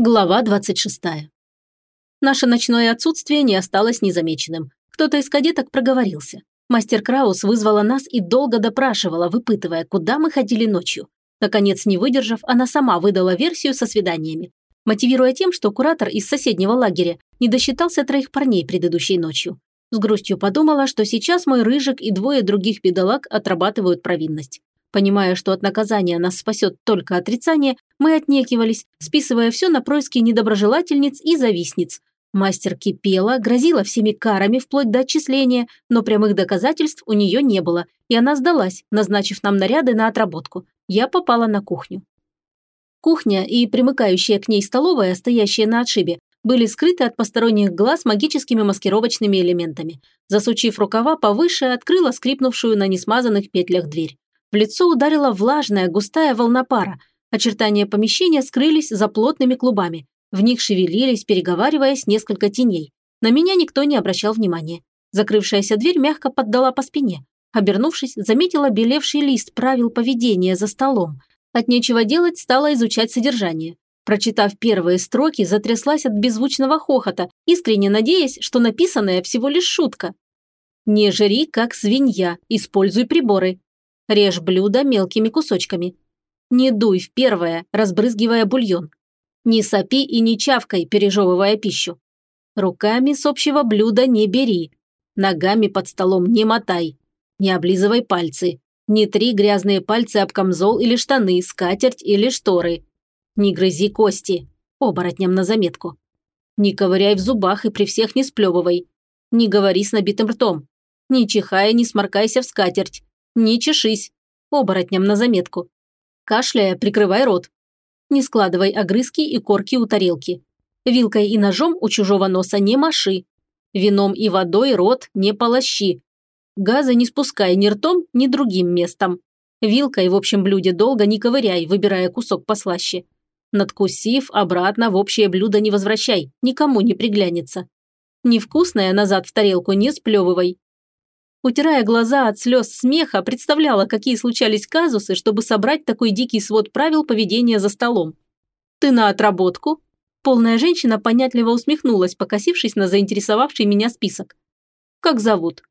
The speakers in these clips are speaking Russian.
Глава 26. Наше ночное отсутствие не осталось незамеченным. Кто-то из кадеток проговорился. Мастер Краус вызвала нас и долго допрашивала, выпытывая, куда мы ходили ночью. Наконец, не выдержав, она сама выдала версию со свиданиями, мотивируя тем, что куратор из соседнего лагеря не досчитался троих парней предыдущей ночью. С грустью подумала, что сейчас мой рыжик и двое других бедолаг отрабатывают провинность. Понимая, что от наказания нас спасет только отрицание, мы отнекивались, списывая все на происки недоброжелательниц и завистниц. Мастер кипела, грозила всеми карами вплоть до отчисления, но прямых доказательств у нее не было, и она сдалась, назначив нам наряды на отработку. Я попала на кухню. Кухня и примыкающая к ней столовая, стоящая на отшибе, были скрыты от посторонних глаз магическими маскировочными элементами. Засучив рукава повыше, открыла скрипнувшую на несмазанных петлях дверь. В лицо ударила влажная, густая волна пара. Очертания помещения скрылись за плотными клубами. В них шевелились, переговариваясь, несколько теней. На меня никто не обращал внимания. Закрывшаяся дверь мягко поддала по спине. Обернувшись, заметила белевший лист правил поведения за столом. От нечего делать стала изучать содержание. Прочитав первые строки, затряслась от беззвучного хохота, искренне надеясь, что написанное всего лишь шутка. «Не жри, как свинья, используй приборы. Режь блюдо мелкими кусочками. Не дуй в первое, разбрызгивая бульон. Не сопи и не чавкай, пережевывая пищу. Руками с общего блюда не бери. Ногами под столом не мотай. Не облизывай пальцы. Не три грязные пальцы об камзол или штаны, скатерть или шторы. Не грызи кости. Оборотням на заметку. Не ковыряй в зубах и при всех не сплевывай. Не говори с набитым ртом. Не чихай, не сморкайся в скатерть. Не чешись. Оборотням на заметку. Кашляя, прикрывай рот. Не складывай огрызки и корки у тарелки. Вилкой и ножом у чужого носа не маши. Вином и водой рот не полощи. Газа не спускай ни ртом, ни другим местом. Вилкой в общем блюде долго не ковыряй, выбирая кусок послаще. Надкусив, обратно в общее блюдо не возвращай, никому не приглянется. Невкусное назад в тарелку не сплевывай. Утирая глаза от слез смеха, представляла, какие случались казусы, чтобы собрать такой дикий свод правил поведения за столом. «Ты на отработку?» Полная женщина понятливо усмехнулась, покосившись на заинтересовавший меня список. «Как зовут?»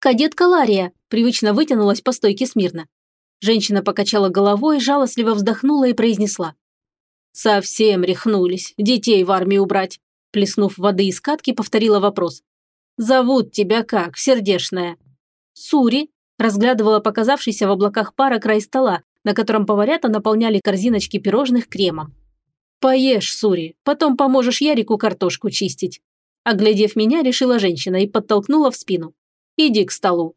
«Кадетка Лария», привычно вытянулась по стойке смирно. Женщина покачала головой, жалостливо вздохнула и произнесла. «Совсем рехнулись, детей в армию убрать», плеснув воды из катки, повторила вопрос. «Зовут тебя как, сердешная?» «Сури», разглядывала показавшийся в облаках пара край стола, на котором поварята наполняли корзиночки пирожных кремом. «Поешь, Сури, потом поможешь Ярику картошку чистить». Оглядев меня, решила женщина и подтолкнула в спину. «Иди к столу».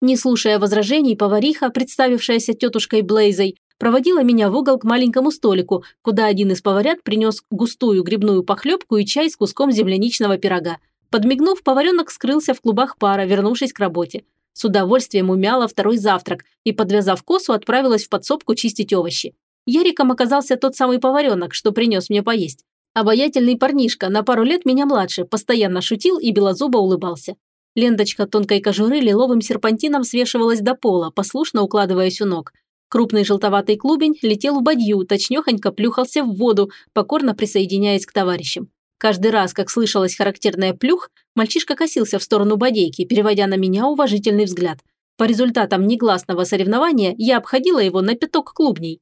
Не слушая возражений, повариха, представившаяся тетушкой Блейзой, проводила меня в угол к маленькому столику, куда один из поварят принес густую грибную похлебку и чай с куском земляничного пирога, Подмигнув, поваренок скрылся в клубах пара, вернувшись к работе. С удовольствием умяла второй завтрак и, подвязав косу, отправилась в подсобку чистить овощи. Яриком оказался тот самый поваренок, что принес мне поесть. Обаятельный парнишка, на пару лет меня младше, постоянно шутил и белозубо улыбался. Ленточка тонкой кожуры лиловым серпантином свешивалась до пола, послушно укладываясь у ног. Крупный желтоватый клубень летел в бадью, точнёхонько плюхался в воду, покорно присоединяясь к товарищам. Каждый раз, как слышалось характерное плюх, мальчишка косился в сторону бодейки, переводя на меня уважительный взгляд. По результатам негласного соревнования я обходила его на пяток клубней.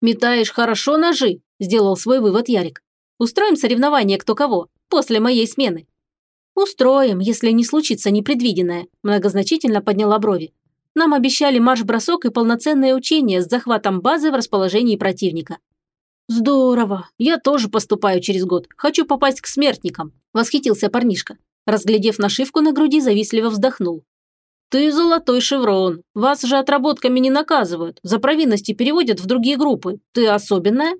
«Метаешь хорошо ножи», – сделал свой вывод Ярик. «Устроим соревнование кто кого, после моей смены». «Устроим, если не случится непредвиденное», – многозначительно подняла брови. «Нам обещали марш-бросок и полноценное учение с захватом базы в расположении противника. «Здорово! Я тоже поступаю через год. Хочу попасть к смертникам», – восхитился парнишка. Разглядев нашивку на груди, завистливо вздохнул. «Ты золотой шеврон. Вас же отработками не наказывают. За провинности переводят в другие группы. Ты особенная?»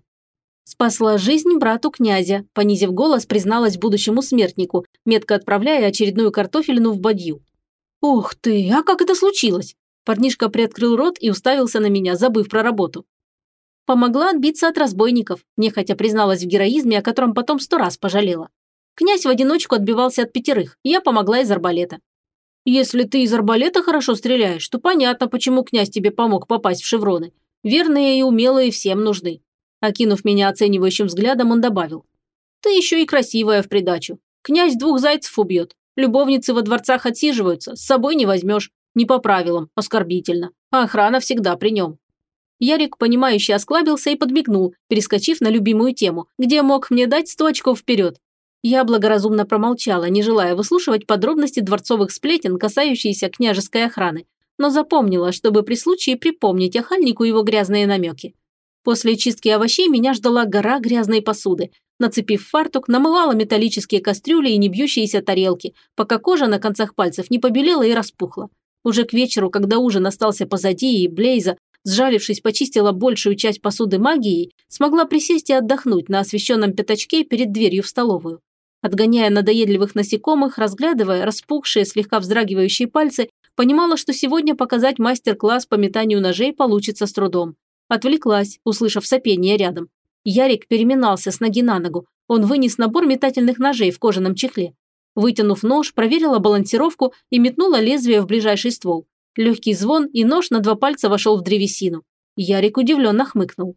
Спасла жизнь брату князя, понизив голос, призналась будущему смертнику, метко отправляя очередную картофелину в бадью. «Ух ты, а как это случилось?» Парнишка приоткрыл рот и уставился на меня, забыв про работу. Помогла отбиться от разбойников, нехотя призналась в героизме, о котором потом сто раз пожалела. Князь в одиночку отбивался от пятерых, я помогла из арбалета. Если ты из арбалета хорошо стреляешь, то понятно, почему князь тебе помог попасть в шевроны. Верные и умелые всем нужны. Окинув меня оценивающим взглядом, он добавил. Ты еще и красивая в придачу. Князь двух зайцев убьет. Любовницы во дворцах отсиживаются, с собой не возьмешь. Не по правилам, оскорбительно. А охрана всегда при нем. Ярик, понимающе осклабился и подмигнул, перескочив на любимую тему, где мог мне дать сто очков вперед. Я благоразумно промолчала, не желая выслушивать подробности дворцовых сплетен, касающиеся княжеской охраны, но запомнила, чтобы при случае припомнить охальнику его грязные намеки. После чистки овощей меня ждала гора грязной посуды. Нацепив фартук, намывала металлические кастрюли и небьющиеся тарелки, пока кожа на концах пальцев не побелела и распухла. Уже к вечеру, когда ужин остался позади и Блейза, сжалившись, почистила большую часть посуды магией, смогла присесть и отдохнуть на освещенном пятачке перед дверью в столовую. Отгоняя надоедливых насекомых, разглядывая распухшие, слегка вздрагивающие пальцы, понимала, что сегодня показать мастер-класс по метанию ножей получится с трудом. Отвлеклась, услышав сопение рядом. Ярик переминался с ноги на ногу. Он вынес набор метательных ножей в кожаном чехле. Вытянув нож, проверила балансировку и метнула лезвие в ближайший ствол. Легкий звон, и нож на два пальца вошел в древесину. Ярик удивленно хмыкнул.